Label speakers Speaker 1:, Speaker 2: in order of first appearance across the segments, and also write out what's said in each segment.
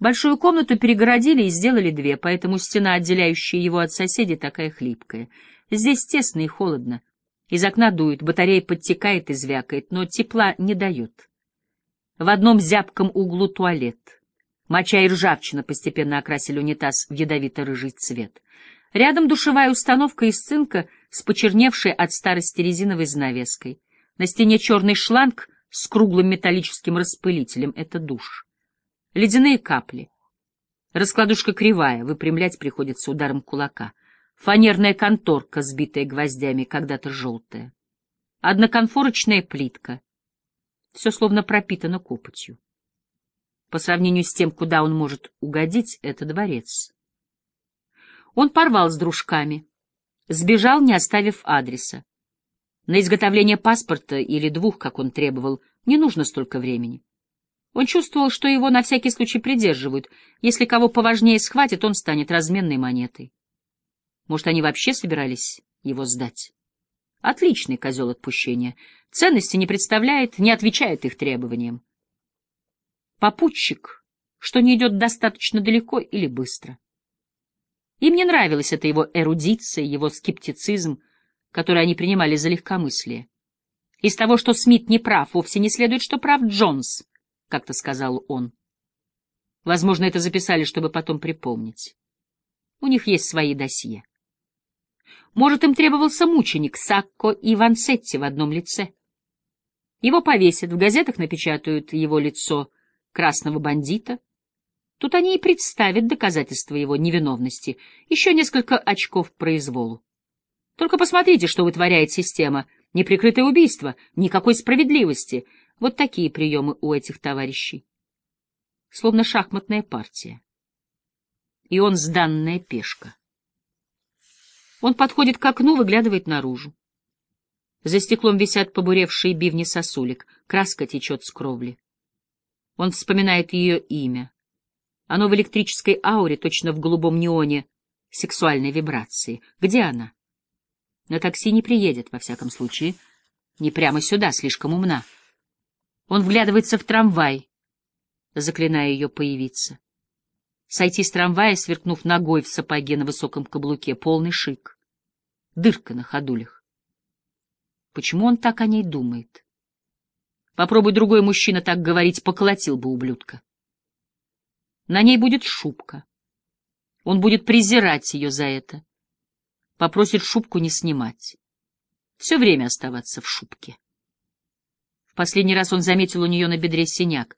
Speaker 1: Большую комнату перегородили и сделали две, поэтому стена, отделяющая его от соседей, такая хлипкая. Здесь тесно и холодно. Из окна дует, батарея подтекает и звякает, но тепла не дает. В одном зябком углу туалет. Моча и ржавчина постепенно окрасили унитаз в ядовито-рыжий цвет. Рядом душевая установка из цинка с почерневшей от старости резиновой занавеской. На стене черный шланг с круглым металлическим распылителем — это душ. Ледяные капли. Раскладушка кривая, выпрямлять приходится ударом кулака. Фанерная конторка, сбитая гвоздями, когда-то желтая. Одноконфорочная плитка. Все словно пропитано копотью. По сравнению с тем, куда он может угодить, это дворец. Он порвал с дружками, сбежал, не оставив адреса. На изготовление паспорта или двух, как он требовал, не нужно столько времени. Он чувствовал, что его на всякий случай придерживают. Если кого поважнее схватит, он станет разменной монетой. Может, они вообще собирались его сдать? Отличный козел отпущения. Ценности не представляет, не отвечает их требованиям. Попутчик, что не идет достаточно далеко или быстро. Им не нравилась эта его эрудиция, его скептицизм, который они принимали за легкомыслие. Из того, что Смит не прав, вовсе не следует, что прав Джонс, как-то сказал он. Возможно, это записали, чтобы потом припомнить. У них есть свои досье. Может, им требовался мученик Сакко и Вансетти в одном лице. Его повесят, в газетах напечатают его лицо красного бандита — Тут они и представят доказательства его невиновности, еще несколько очков произволу. Только посмотрите, что вытворяет система. Неприкрытое убийство, никакой справедливости. Вот такие приемы у этих товарищей. Словно шахматная партия. И он сданная пешка. Он подходит к окну, выглядывает наружу. За стеклом висят побуревшие бивни сосулек, краска течет с кровли. Он вспоминает ее имя. Оно в электрической ауре, точно в голубом неоне, сексуальной вибрации. Где она? На такси не приедет, во всяком случае. Не прямо сюда, слишком умна. Он вглядывается в трамвай, заклиная ее появиться. Сойти с трамвая, сверкнув ногой в сапоге на высоком каблуке, полный шик. Дырка на ходулях. Почему он так о ней думает? Попробуй другой мужчина так говорить, поколотил бы ублюдка. На ней будет шубка. Он будет презирать ее за это. Попросит шубку не снимать. Все время оставаться в шубке. Последний раз он заметил у нее на бедре синяк.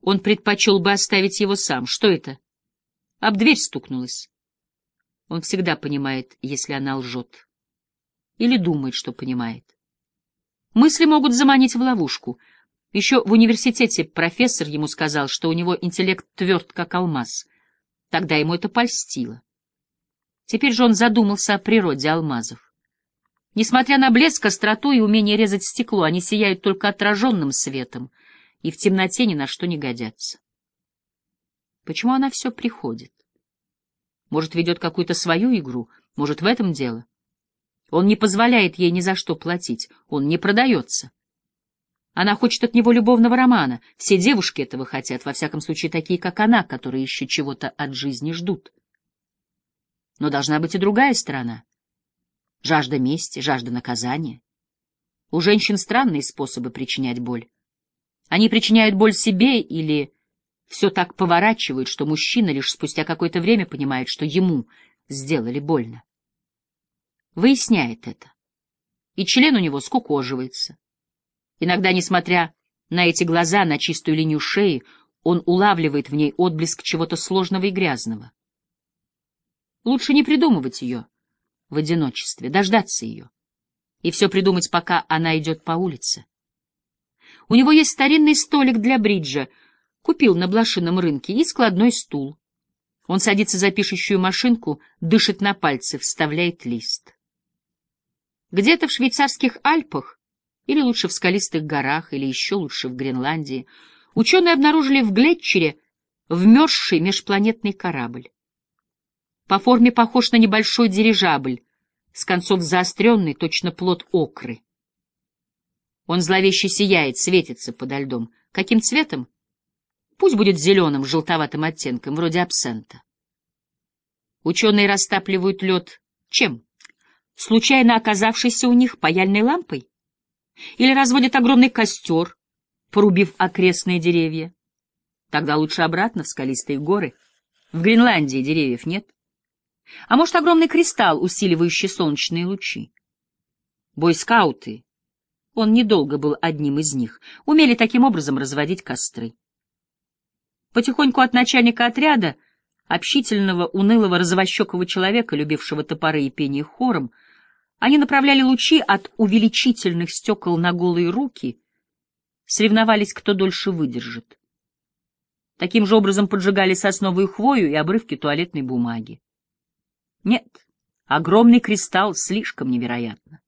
Speaker 1: Он предпочел бы оставить его сам. Что это? Об дверь стукнулась. Он всегда понимает, если она лжет. Или думает, что понимает. Мысли могут заманить в ловушку — еще в университете профессор ему сказал, что у него интеллект тверд, как алмаз. Тогда ему это польстило. Теперь же он задумался о природе алмазов. Несмотря на блеск, остроту и умение резать стекло, они сияют только отраженным светом и в темноте ни на что не годятся. Почему она все приходит? Может, ведет какую-то свою игру? Может, в этом дело? Он не позволяет ей ни за что платить, он не продается. Она хочет от него любовного романа. Все девушки этого хотят, во всяком случае такие, как она, которые еще чего-то от жизни ждут. Но должна быть и другая сторона. Жажда мести, жажда наказания. У женщин странные способы причинять боль. Они причиняют боль себе или все так поворачивают, что мужчина лишь спустя какое-то время понимает, что ему сделали больно. Выясняет это. И член у него скукоживается. Иногда, несмотря на эти глаза, на чистую линию шеи, он улавливает в ней отблеск чего-то сложного и грязного. Лучше не придумывать ее в одиночестве, дождаться ее. И все придумать, пока она идет по улице. У него есть старинный столик для бриджа, купил на блошином рынке, и складной стул. Он садится за пишущую машинку, дышит на пальцы, вставляет лист. Где-то в швейцарских Альпах или лучше в скалистых горах, или еще лучше в Гренландии, ученые обнаружили в Глетчере вмерзший межпланетный корабль. По форме похож на небольшой дирижабль, с концов заостренный, точно плод окры. Он зловеще сияет, светится подо льдом. Каким цветом? Пусть будет зеленым, желтоватым оттенком, вроде абсента. Ученые растапливают лед чем? Случайно оказавшейся у них паяльной лампой? Или разводят огромный костер, порубив окрестные деревья? Тогда лучше обратно в скалистые горы. В Гренландии деревьев нет. А может, огромный кристалл, усиливающий солнечные лучи? Бойскауты, он недолго был одним из них, умели таким образом разводить костры. Потихоньку от начальника отряда, общительного, унылого, розовощекого человека, любившего топоры и пение хором, они направляли лучи от увеличительных стекол на голые руки, соревновались, кто дольше выдержит. Таким же образом поджигали сосновую хвою и обрывки туалетной бумаги. Нет, огромный кристалл слишком невероятно.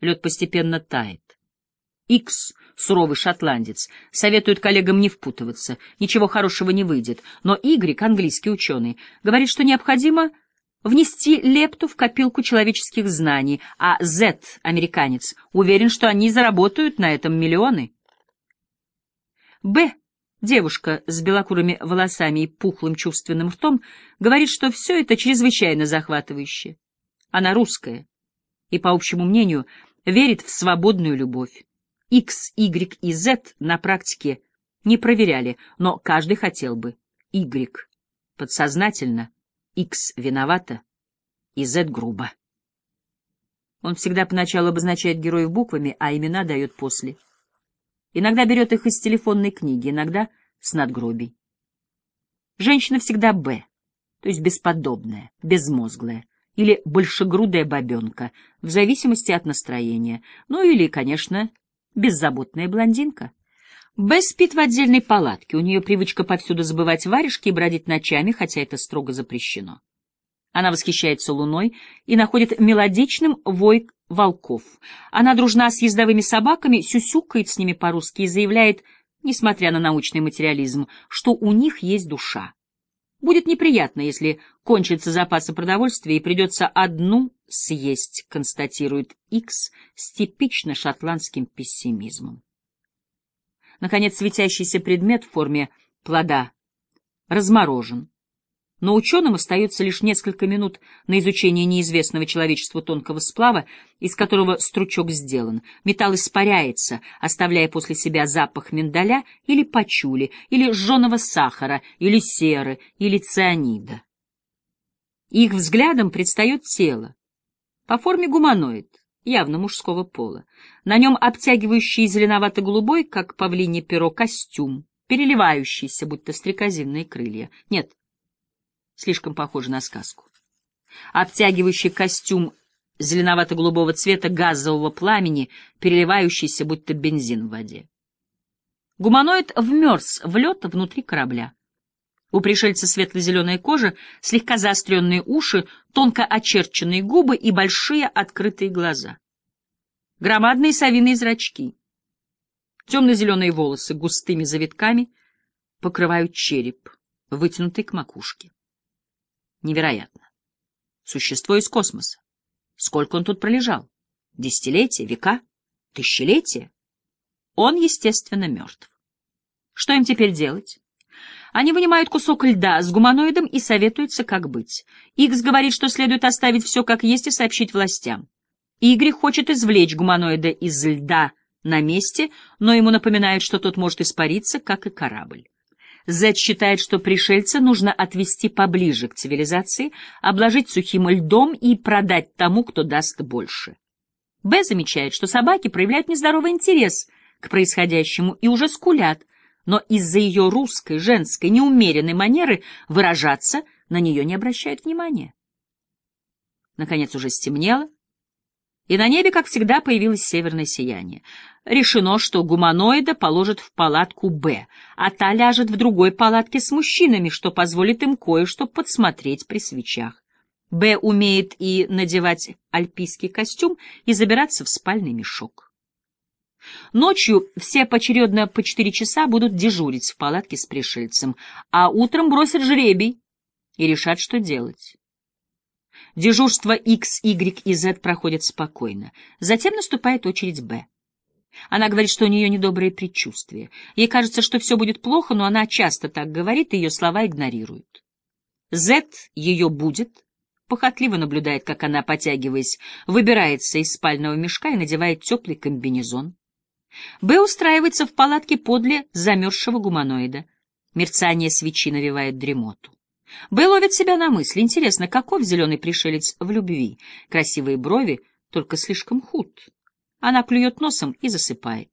Speaker 1: Лед постепенно тает. Икс, суровый шотландец, советует коллегам не впутываться, ничего хорошего не выйдет, но Игрик, английский ученый, говорит, что необходимо внести лепту в копилку человеческих знаний, а Z, американец, уверен, что они заработают на этом миллионы. Б, девушка с белокурыми волосами и пухлым чувственным ртом, говорит, что все это чрезвычайно захватывающе. Она русская, и, по общему мнению, верит в свободную любовь. X, Y и Z на практике не проверяли, но каждый хотел бы. Y подсознательно, X виновата и Z грубо. Он всегда поначалу обозначает героев буквами, а имена дает после. Иногда берет их из телефонной книги, иногда с надгробий. Женщина всегда «Б», то есть бесподобная, безмозглая, или большегрудая бабенка, в зависимости от настроения, ну или, конечно, беззаботная блондинка. Бесс спит в отдельной палатке, у нее привычка повсюду забывать варежки и бродить ночами, хотя это строго запрещено. Она восхищается луной и находит мелодичным вой волков. Она дружна с ездовыми собаками, сюсюкает с ними по-русски и заявляет, несмотря на научный материализм, что у них есть душа. Будет неприятно, если кончатся запасы продовольствия и придется одну съесть, констатирует Икс с типично шотландским пессимизмом. Наконец, светящийся предмет в форме плода разморожен но ученым остается лишь несколько минут на изучение неизвестного человечеству тонкого сплава, из которого стручок сделан. Металл испаряется, оставляя после себя запах миндаля или пачули, или жженого сахара, или серы, или цианида. Их взглядом предстает тело. По форме гуманоид, явно мужского пола. На нем обтягивающий зеленовато-голубой, как павлине перо, костюм, переливающийся, будто стрекозинные крылья. Нет, слишком похоже на сказку. Обтягивающий костюм зеленовато-голубого цвета газового пламени, переливающийся, будто бензин в воде. Гуманоид вмерз в лед внутри корабля. У пришельца светло-зеленая кожа, слегка заостренные уши, тонко очерченные губы и большие открытые глаза. Громадные совиные зрачки. Темно-зеленые волосы густыми завитками покрывают череп, вытянутый к макушке. Невероятно. Существо из космоса. Сколько он тут пролежал? Десятилетия, века, тысячелетия? Он, естественно, мертв. Что им теперь делать? Они вынимают кусок льда с гуманоидом и советуются, как быть. Икс говорит, что следует оставить все как есть и сообщить властям. Игорь хочет извлечь гуманоида из льда на месте, но ему напоминают, что тот может испариться, как и корабль. Зет считает, что пришельца нужно отвести поближе к цивилизации, обложить сухим льдом и продать тому, кто даст больше. Б замечает, что собаки проявляют нездоровый интерес к происходящему и уже скулят, но из-за ее русской, женской, неумеренной манеры выражаться на нее не обращают внимания. Наконец уже стемнело, и на небе, как всегда, появилось северное сияние. Решено, что гуманоида положат в палатку «Б», а та ляжет в другой палатке с мужчинами, что позволит им кое-что подсмотреть при свечах. Б умеет и надевать альпийский костюм, и забираться в спальный мешок. Ночью все поочередно по четыре часа будут дежурить в палатке с пришельцем, а утром бросят жребий и решат, что делать. Дежурство X, Y и Z проходят спокойно. Затем наступает очередь Б. Она говорит, что у нее недобрые предчувствия. Ей кажется, что все будет плохо, но она часто так говорит, и ее слова игнорируют. Зет ее будет, похотливо наблюдает, как она, потягиваясь, выбирается из спального мешка и надевает теплый комбинезон. Б устраивается в палатке подле замерзшего гуманоида. Мерцание свечи навевает дремоту. Б ловит себя на мысли. Интересно, каков зеленый пришелец в любви? Красивые брови, только слишком худ. Она клюет носом и засыпает.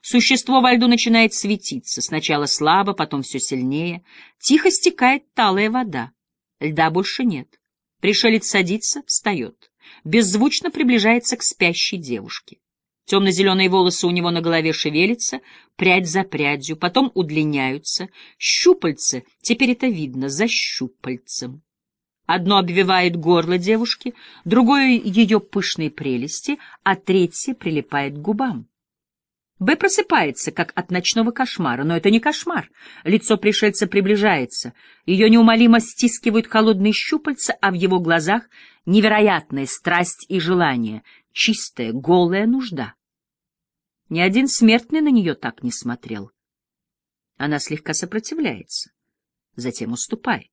Speaker 1: Существо во льду начинает светиться, сначала слабо, потом все сильнее. Тихо стекает талая вода. Льда больше нет. Пришелец садится, встает. Беззвучно приближается к спящей девушке. Темно-зеленые волосы у него на голове шевелятся, прядь за прядью, потом удлиняются. Щупальце, теперь это видно, за щупальцем. Одно обвивает горло девушки, другое — ее пышные прелести, а третье прилипает к губам. Б просыпается, как от ночного кошмара, но это не кошмар. Лицо пришельца приближается. Ее неумолимо стискивают холодные щупальца, а в его глазах невероятная страсть и желание, чистая, голая нужда. Ни один смертный на нее так не смотрел. Она слегка сопротивляется, затем уступает.